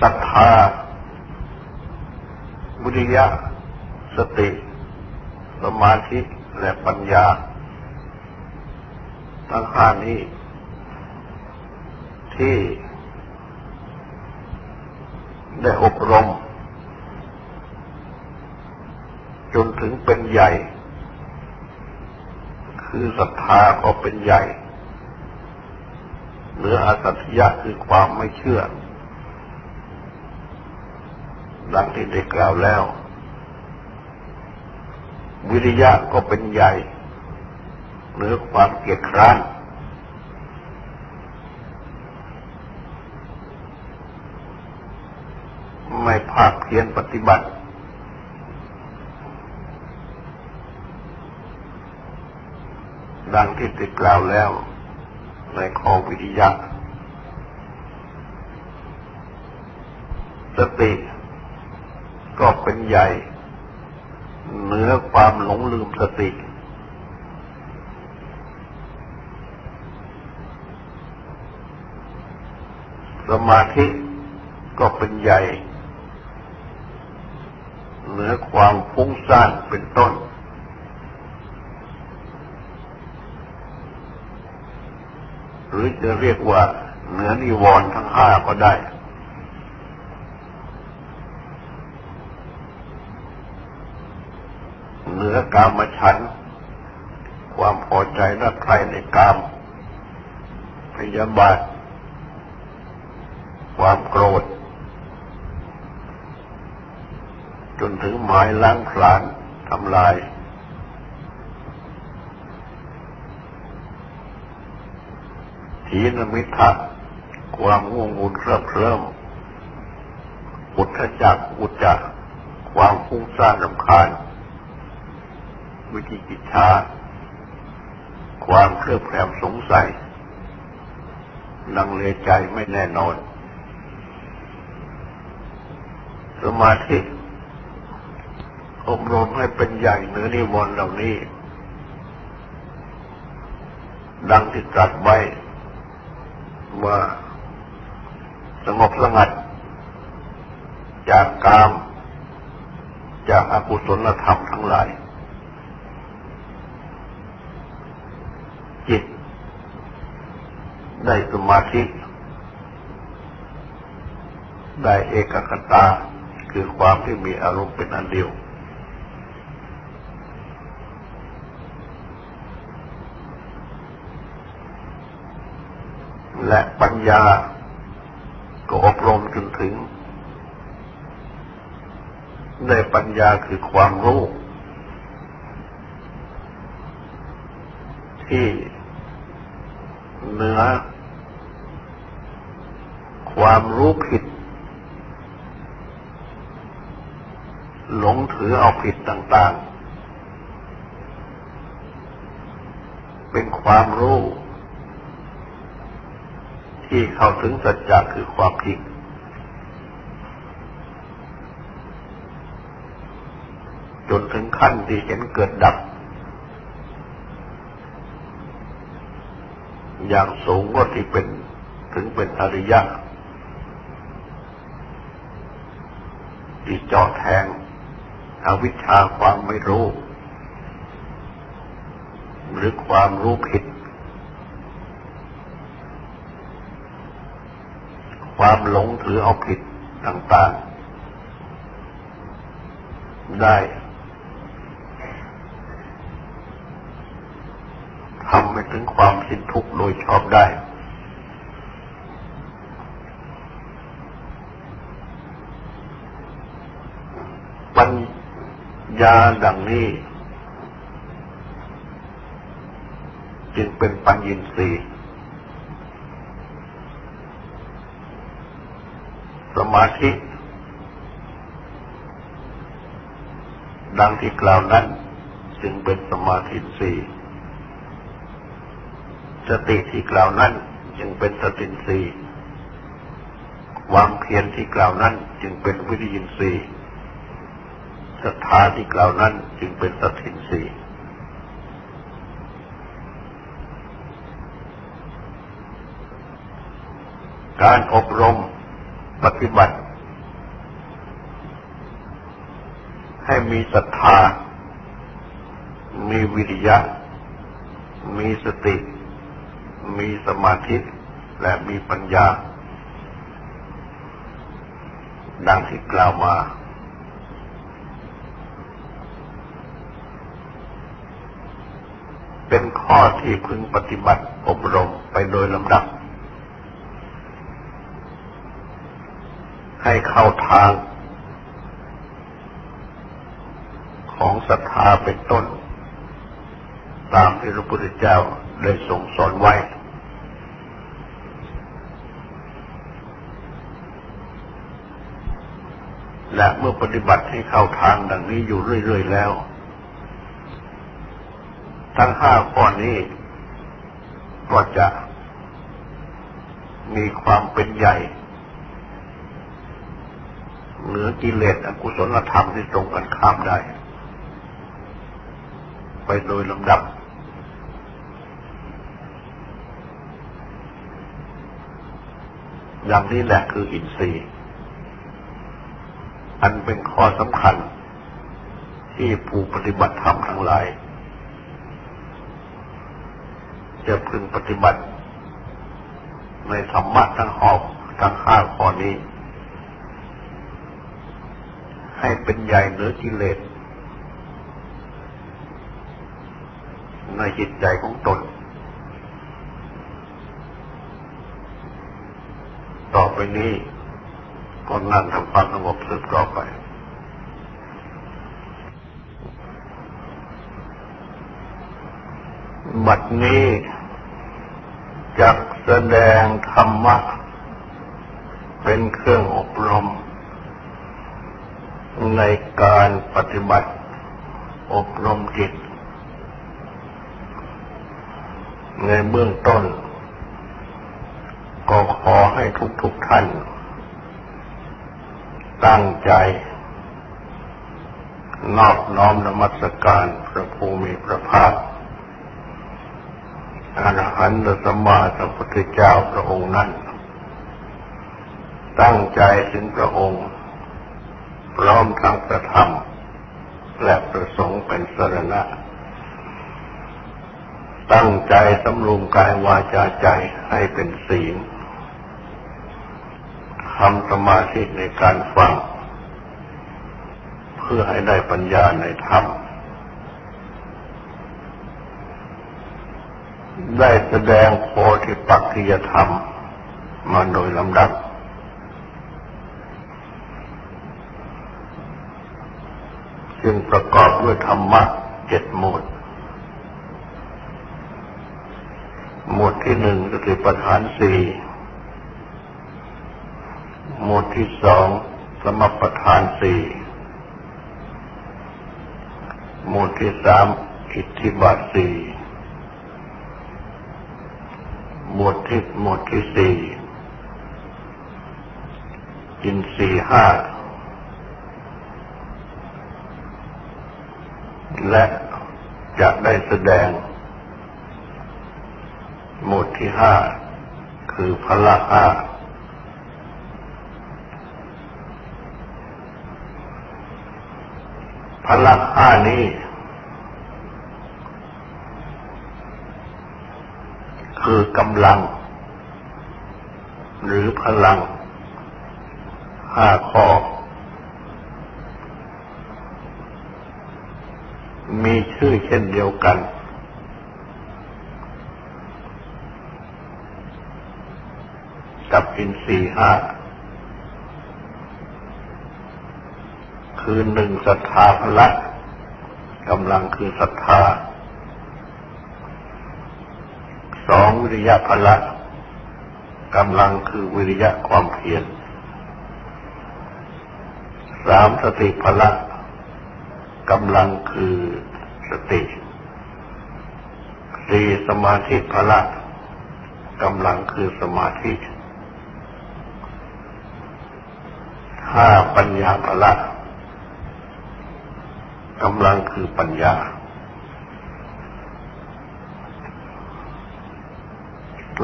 ศรัทธาวิริยะ สติ สมาธิและปัญญาทั้งห้านี้ ที่ ได้อบรม จนถึงเป็นใหญ่ คือศรัทธาก็เป็นใหญ่ เหรืออสัตยะคือความไม่เชื่อ ดังที่ได้กล่าวแล้ว วิริยะก็เป็นใหญ่หรือความเกียดคร้านไม่ภาคเพียรปฏิบัติ ดังที่ได้กล่าวแล้วในข้อวิริยะสติ ใหญ่ เหนือความหลงลืมสติ สมาธิก็เป็นใหญ่ เหนือความฟุ้งซ่านเป็นต้นหรือจะเรียกว่าเหนือนิวรณ์ทั้งห้าก็ได้ เหนือ กามฉัน ความพอใจรักใครในกาม พยาบาท ความโกรธ จนถึงหมายล้างผลาญทำลายถีนมิทะความง่วงงุนเคลิบเคลิ้มอุทธจักอุจจะความฟุ้งซ่านลำคาญ วิจิกิจชา ความเครือบแคลงสงสัย ลังเลใจไม่แน่นอน สมาธิอบรมให้เป็นใหญ่เนื้อนิวรณ์เหล่านี้ ดังที่ตรัสไว้ว่าสงบสงัด จากกาม จากอากุศลธรรมทั้งหลาย จิต ได้สมาธิ ได้เอกคตาคือความที่มีอารมณ์เป็นอันเดียว และปัญญาก็อบรมจนถึง ได้ปัญญาคือความรู้ที่เหนือ ความรู้ผิด หลงถือเอาผิดต่างๆ เป็นความรู้ ที่เข้าถึงสัจจะคือความจริงจนถึงขั้นที่เห็นเกิดดับ อย่างสูงก็ที่เป็นถึงเป็นอริยะ ที่เจาะแทงอวิชชาความไม่รู้ หรือความรู้ผิด ความหลงถือเอาผิดต่างๆ ได้ทำให้ถึงความสิ้นทุกข์โดยชอบได้ ปัญ ญาดังนี้ จึงเป็นปัญญินทรีย์สมาธิ ดังที่กล่าวนั้น จึงเป็นสมาธิสีสติที่กล่าวนั้น จึงเป็นสติสี่ความเพียรที่กล่าวนั้น จึงเป็นวิริยินสีศรั ศรัทธาที่กล่าวนั้นจึงเป็นสัตทินสีการอบรมปฏิบัติ ให้มีศรัทธา มีวิริยะ มีสติ มีสมาธิ และมีปัญญา ดังที่กล่าวมา เป็นข้อที่พึงปฏิบัติอบรมไปโดยลำดับ ให้เข้าทาง ของศรัทธาเป็นต้น ตามที่พระพุทธเจ้าได้ทรงสอนไว้ และเมื่อปฏิบัติให้เข้าทางดังนี้อยู่เรื่อย ๆ แล้ว ทั้งห้าข้อนี้ ก็จะมีความเป็นใหญ่ เหนือกิเลสอกุศลธรรมที่ตรงกันข้ามได้ ไปโดยลำดับ อย่างนี้แหละคืออินทรีย์อันเป็นข้อสำคัญที่ผู้ปฏิบัติธรรมทั้งหลาย จะพึงปฏิบัติ ในธรรมะทั้งหอบทั้งห้าข้อนี้ ให้เป็นใหญ่เหนือกิเลสในจิตใจของตน ต่อไปนี้ก็นั่งทำความสงบสืบต่อไปบัดนี้ จักแสดงธรรมะ เป็นเครื่องอบรม ในการปฏิบัติ อบรมจิต ในเบื้องต้น ก็ขอให้ทุกๆทท่าน ตั้งใจ นอบน้อมนมัสการพระภูมิพระภาค อรหันตสัมมาสัมพุทธเจ้าพระองค์นั้น ตั้งใจถึงพระองค์ พร้อมทั้งประธรรม และประสงค์เป็นสรณะ ตั้งใจสำรวมกายวาจาใจให้เป็นศีลทำสมาธิในการฟัง เพื่อให้ได้ปัญญาในธรรม ได้แสดงโพธิปักขิยธรรม มาโดยลำดับจึงประกอบด้วยธรรมะเจ็ดหมวด หมวดที่หนึ่งสติปัฏฐานสี่หมวดที่สองสมปัฏฐานสี่หมวดที่สามอิทธิบาทสี่ หมวดที่หมวดที่สี่อินสี่ห้าและจะได้แสดง หมวดที่ห้าคือพละห้าพละห้านี้ คือกำลัง หรือพลังห้าข้อ มีชื่อเช่นเดียวกัน กับอินทรีห้าคือหนึ่งศรัทธาพละกำลังคือศรัทธา สองวิริยะพละกำลังคือวิริยะความเพียรสามสติพละกำลังคือสติสี่สมาธิพละกำลังคือสมาธิห้าปัญญาภละกำลังคือปัญญา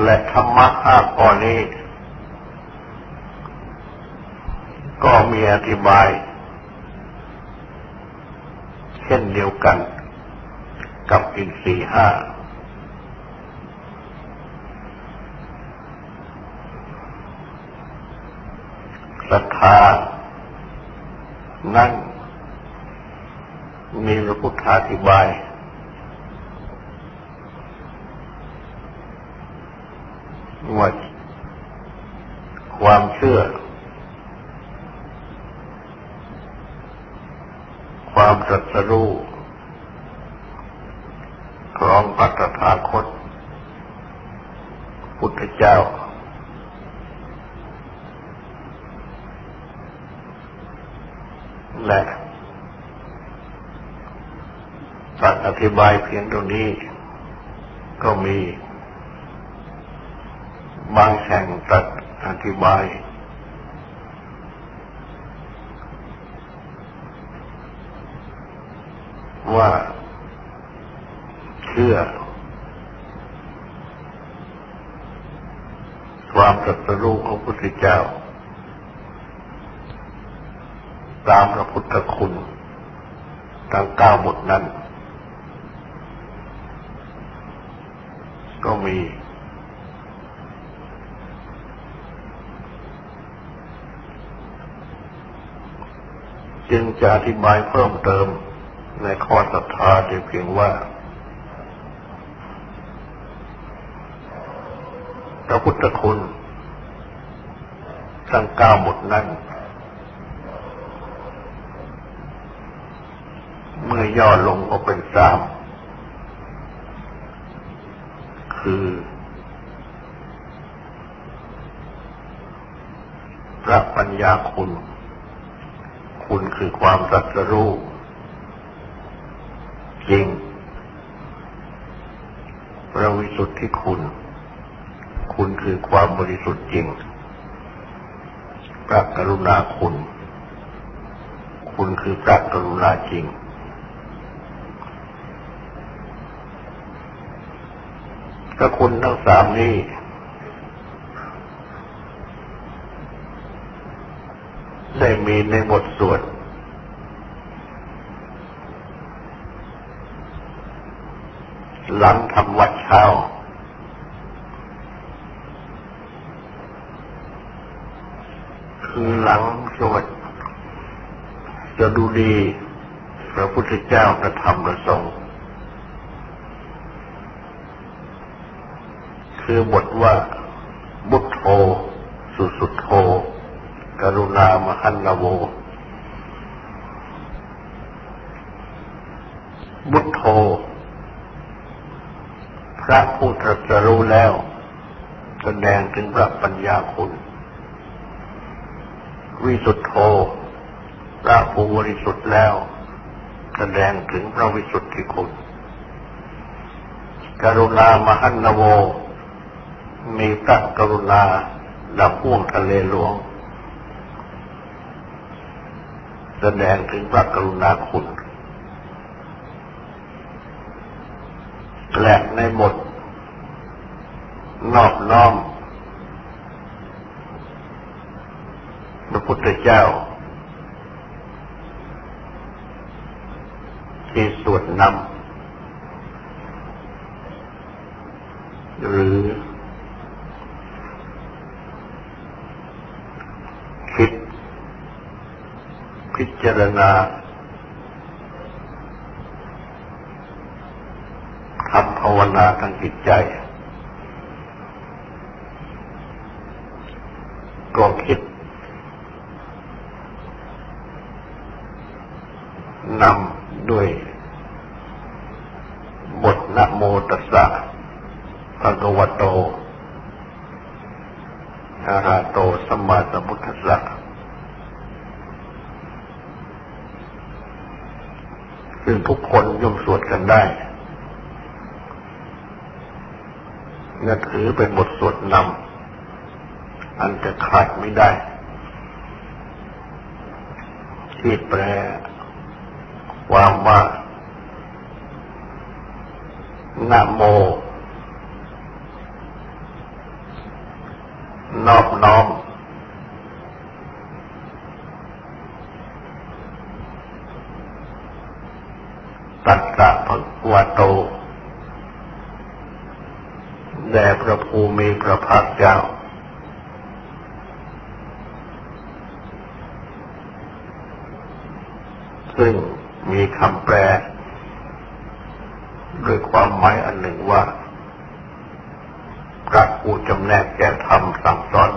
และธรรมะห้าข้อนี้ ก็มีอธิบาย เช่นเดียวกันกับอินทรีห้า ศรัทธา นั่นมีพระพุทธาธิบาย ว่าความเชื่อ ความสัตรู้ครองปัตถาคต พุทธเจ้า และสัตอธิบายเพียงตรงนี้ก็มี บางแห่งตัดอธิบาย ว่าเชื่อ ความตรัสรู้ของพระพุทธเจ้า ตามพระพุทธคุณทั้งเก้าบทนั้น ก็มี จึงจะอธิบายเพิ่มเติมในข้อศรัทธาเพียงว่า พระพุทธคุณทั้งเก้าหมดนั้นเมื่อย่อลงก็เป็นสามคือ พระปัญญาคุณ คือความตรัสรู้จริงพระวิสุทธิคุณ คุณคือความบริสุทธิ์จริงพระกรุณาคุณ คุณคือพระกรุณาจริง พระคุณทั้งสามนี้ ได้มีในบทสวด หลังทำวัดเช้า คือหลังสวดจะดูดีพระพุทธเจ้ากระทำประสงค์คือบทว่าบุตโธสุสุโธกรุณามหันนโวบุตโธ พระผู้ตรัสรู้แล้ว แสดงถึงพระปัญญาคุณ วิสุทธโธพระผู้บริสุทธิ์แล้ว แสดงถึงพระวิสุทธิคุณกรุณามหันโว มีพระกรุณาดับพ่วงทะเลหลวง แสดงถึงพระกรุณาคุณและในบท นอบน้อมพระพุทธเจ้า ที่สวดนำหรือคิด พิจารณาทำภาวนาทางจิตใจ ก็ คิดนำด้วยบทนะโมตัสสะภะคะวะโตอะระโตสัมมาสัมพุทธัสสะซึ่งทุกคนย่อมสวดกันได้นั่นถือเป็นบทสวดนำ อันจะขาดไม่ได้ ที่แปลความว่านะโม นอบน้อมวะโต แด่พระภูมิพระภาคเจ้า ซึ่งมีคำแปลด้วยความหมายอันหนึ่งว่าพระผู้จำแนกแก่ธรรมสั่งสอน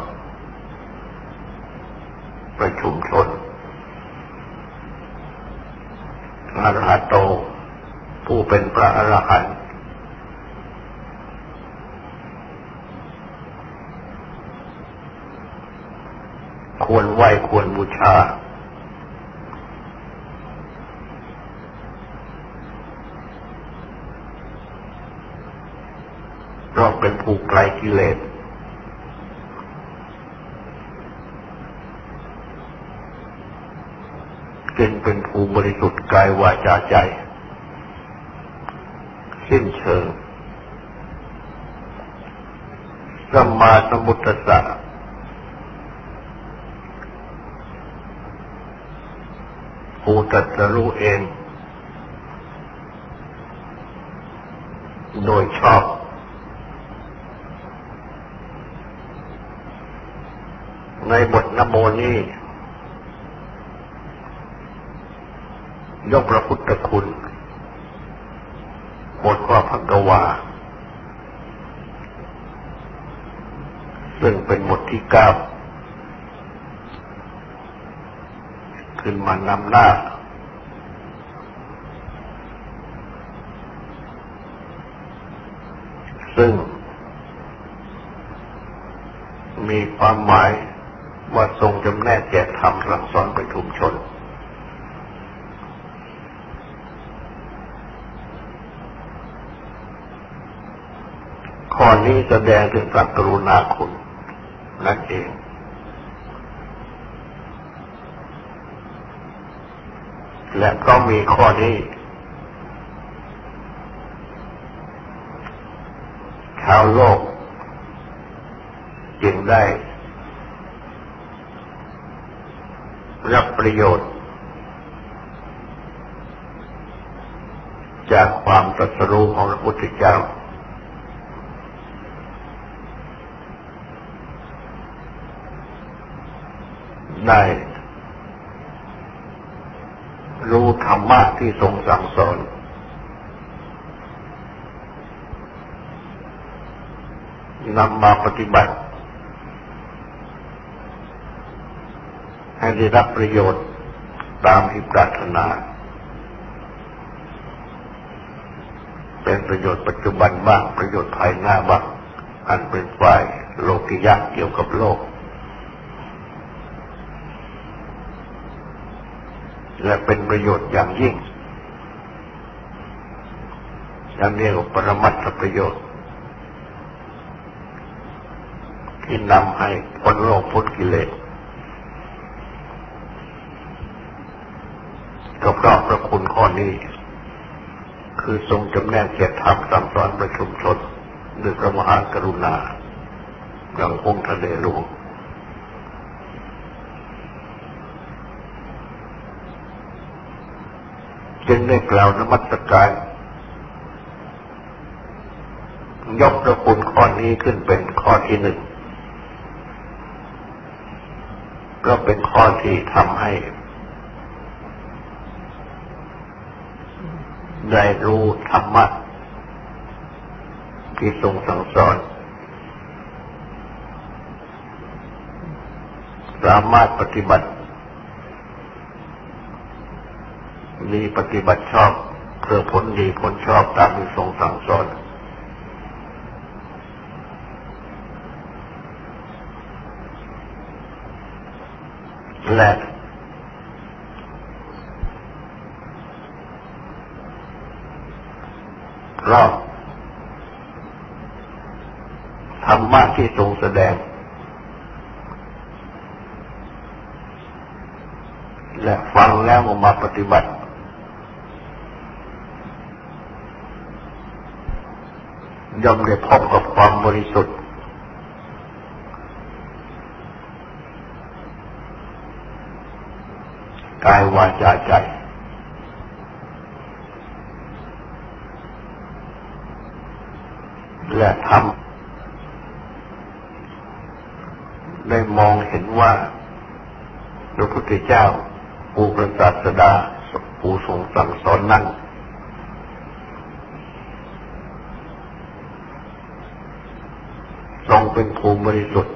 ประชุมชนอรหัตโต ผู้เป็นพระอรหันต์ควรไหวควรบูชา เพราะเป็นผู้ไกลกิเลส จึงเป็นภูมิบริสุทธิ์กายวาจาใจ สิ้นเชิงสัมมาสมุทธะผู้ตัดสรู้เอง โดยชอบในบทนโมนี้ ยกพระพุทธคุณบทว่าพักวาซึ่งเป็นบทที่เก้าขึ้นมานำหน้า ซึ่งมีความหมายว่าทรงจำแนกแก่ธรรมสั่งสอนประชุมชนข้อ นี้แสดงถึงพระกรุณาคุณนั่นเอง และก็มีข้อนี้ชาวโลก จึงได้ รับประโยชน์ จากความตรัสรู้ของพระพุทธเจ้า ได้ รู้ธรรมะที่ทรงสั่งสอน นำมาปฏิบัติ ให้ได้รับประโยชน์ตามที่ปรารถนา เป็นประโยชน์ปัจจุบันบ้าง ประโยชน์ภายหน้าบ้างอันเป็นฝ่ายโลกิยะเกี่ยวกับโลก และเป็นประโยชน์อย่างยิ่งยังเรียกว่าปรมัตถประโยชน์ ที่นำให้พ้นโลกพ้นกิเลสก็เพราะพระคุณข้อนี้ คือทรงจำแนกเกียรติธรรมสั่งสอนประชุมชนด้วยพระมหากรุณาอย่างองค์ทะเลหลวง จึงได้กล่าวนมัสการ ยกระคุณข้อนี้ขึ้นเป็นข้อที่หนึ่งก็เป็นข้อที่ทำให้ ได้รู้ธรรมะที่ทรงสั่งสอน สามารถปฏิบัติ มีปฏิบัติชอบเพื่อผลดีผลชอบตามที่ทรงสั่งสอนและรอบธรรมะที่ทรงแสดง และฟังแล้วมาปฏิบัติ ย่อมได้พบกับความบริสุทธิ์ กายวาจาใจ และทำได้มองเห็นว่าพระพุทธเจ้าผู้ประสาสดาผู้ทรงสั่งสอนนั้น เป็นภูมิบริสุทธิ์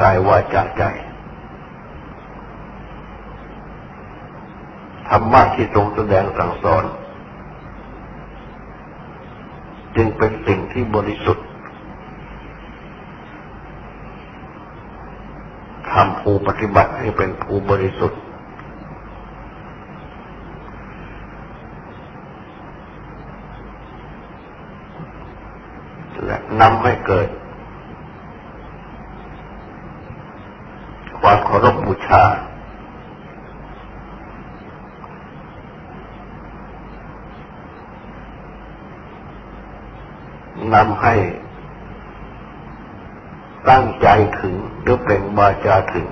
กายวาจาใจธรรมะที่ทรงแสดงสั่งสอน จึงเป็นสิ่งที่บริสุทธิ์ทำภูปฏิบัติให้เป็นภูบริสุทธิ์และนำให้เกิด ความเคารพบูชา นำให้ตั้งใจถึงหรือเป็นบาจาถึง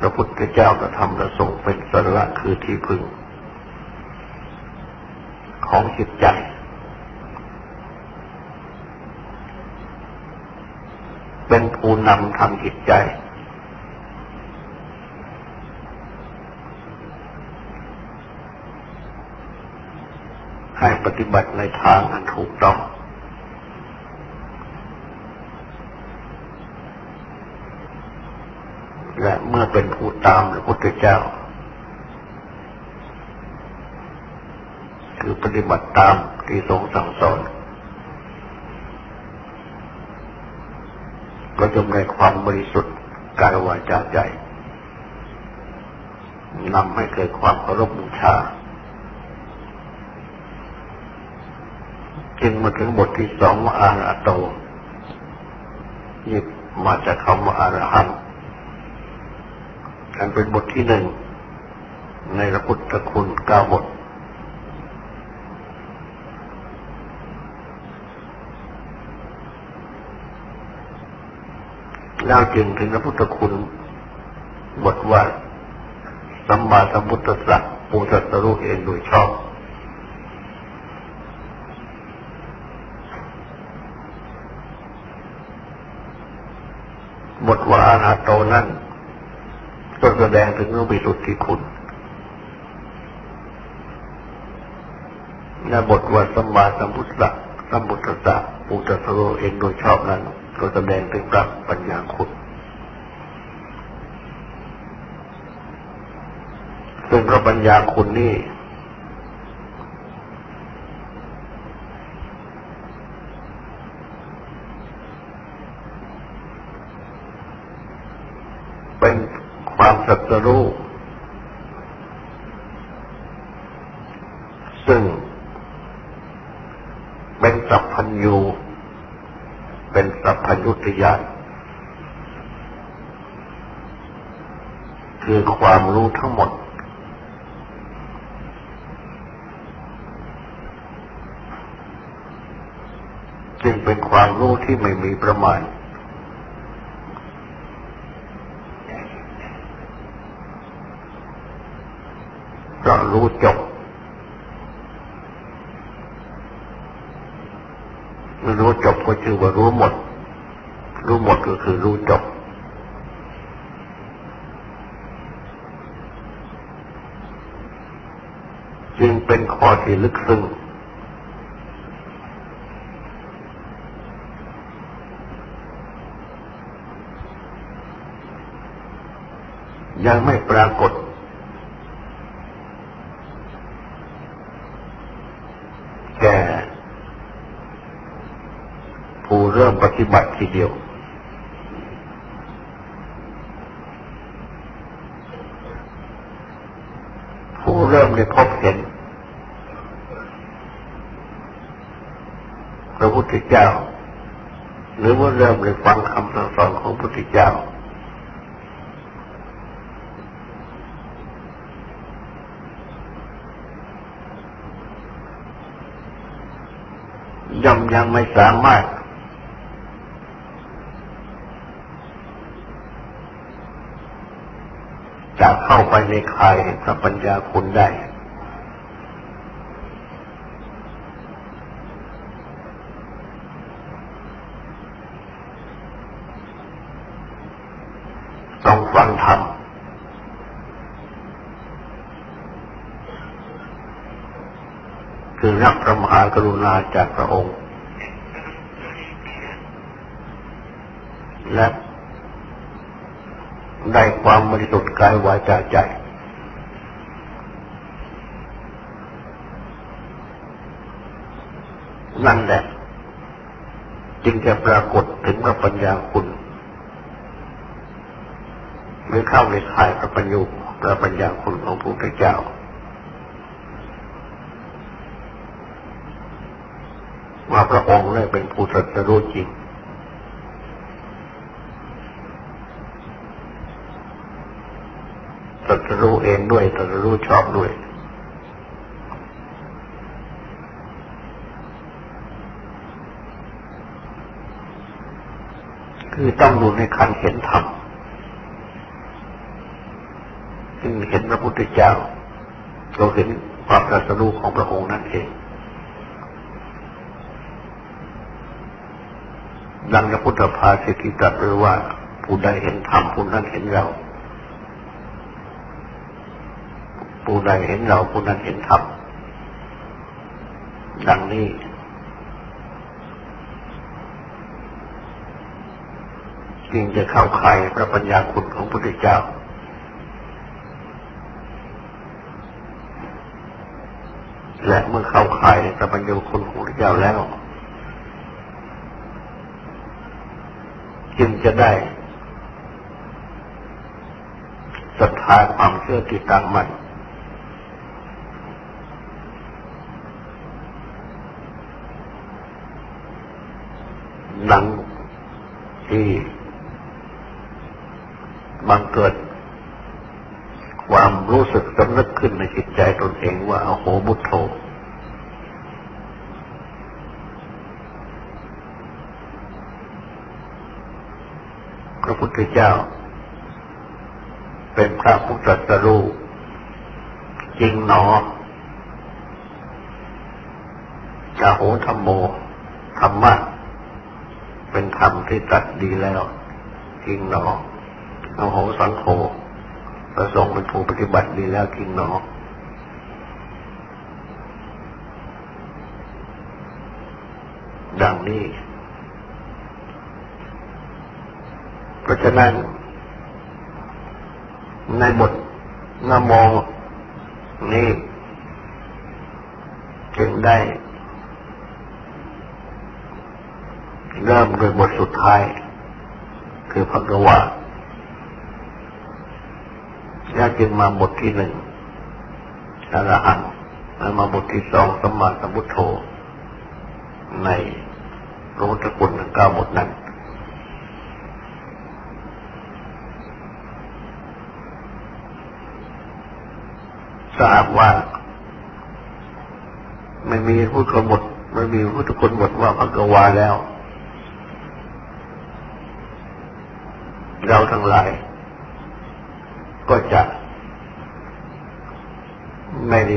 พระพุทธเจ้าระธรรมระสงฆ์เป็นสระคือที่พึงของจิตใจเป็นผู้นำทางจิตใจ ให้ปฏิบัติในทางอันถูกต้อง และเมื่อเป็นผู้ตามพระพุทธเจ้า คือปฏิบัติตามที่ทรงสั่งสอนก็จงได้ความบริสุทธิ์กายวาจาใจนำให้เกิดความเคารพบูชา จึงมาถึงบทที่สองว่าอาราโตหยิบมาจากคำว่าอารหันต์อันเป็นบทที่หนึ่งในพระพุทธคุณเก้าบท แล้วจึงถึงพระพุทธคุณบทว่าสัมมาสัมพุทธสัจปูสัตรู้เองโดยชอบ บทว่าอานาโตนั้นก็แสดงถึงรูปิสุทธิคุณและบทว่าสมมาสัมพุทธะสัมพุทธะอุตสโรเองโดยชอบนั้น ก็แสดงถึงพระปัญญาคุณซึ่งพระปัญญาคุณนี่สัตรู้ซึ่งเป็นสัพพัญญูเป็นสัพพัญญุตยาน คือความรู้ทั้งหมด จึงเป็นความรู้ที่ไม่มีประมาณรู้จบรู้จบก็ชื่อว่ารู้หมด รู้หมดก็คือรู้จบ จึงเป็น ข้อที่ลึกซึ้งยังไม่ปรากฏ แกผู้เริ่มปฏิบัติทีเดียว ผู้เริ่มได้พบเห็น พระพุทธเจ้า หรือว่าเริ่มได้ฟังคำสั่งสอนของพระพุทธเจ้า ย่อมยังไม่สามารถไปในคายแห่งพระปัญญาคุณได้ จ ฟังธรรมคือ รับพระมหากรุณาจากพระองค์ และได้ความบริสุทธิ์กายวาจาใจ นั่นแหละ จึงจะปรากฏถึงพระปัญญาคุณหรือเข้าในข่ายพระปัญญูพระปัญญาคุณของพระพุทธเจ้าว่า พระองค์ได้เป็นผู้ตรัสรู้จริง ตรัสรู้เองด้วย ตรัสรู้ชอบด้วย คือต้องดูในคันเห็นธรรมซึ่งเห็นพระพุทธเจ้า เราเห็นความตรัสรู้ของพระองค์นั่นเอง ดังพระพุทธภาสิติตรัสไว้ว่า ผู้ใดเห็นธรรมผู้นั้นเห็นเรา ผู้ใดเห็นเราผู้นั้นเห็นธรรมดังนี้ จึงจะเข้าข่ายพระปัญญาคุณของพระพุทธเจ้าและเมื่อเข้าข่ายพระปัญญาคุณของพระพุทธเจ้าแล้ว จึงจะได้ศรัทธาความเชื่อที่ตั้งมั่นหลังที่บังเกิด ความรู้สึกสำนึกขึ้นในจิตใจตนเองว่าอโหบุตโธ พุทธเจ้า เป็นพระพุทธสรูจริงหนอจะโหธรรมโม ธรรมะ เป็นธรรมที่ตัดดีแล้ว จริงหนอโอโหสังโฆประสงค์เป็นผู้ปฏิบัติดีแล้วจริงหนอดังนี้เพ ราะฉะนั้น ในบทนโมนี้จึงได้ เริ่มโดยบทสุดท้าย คือพระกวาแล้วจึงมาบทที่หนึ่งอรหันต์แล้วมาบทที่สองสมมาสมุทโธในพระพุทธคุณทั้งเก้าบทนั้น ทราบว่าไม่มีพุทธบทไม่มีพุทธคุณบทว่าพักวาแล้ว เราทั้งหลาย ก็จะไม่ได้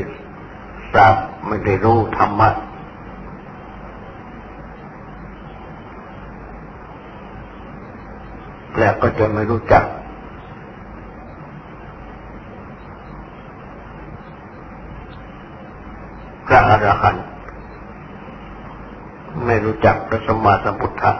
ทราบไม่ได้รู้ธรรมะแล้วก็จะไม่รู้จักพระ อรหันต์ไม่รู้จักพระสมมาสัมพุทธะ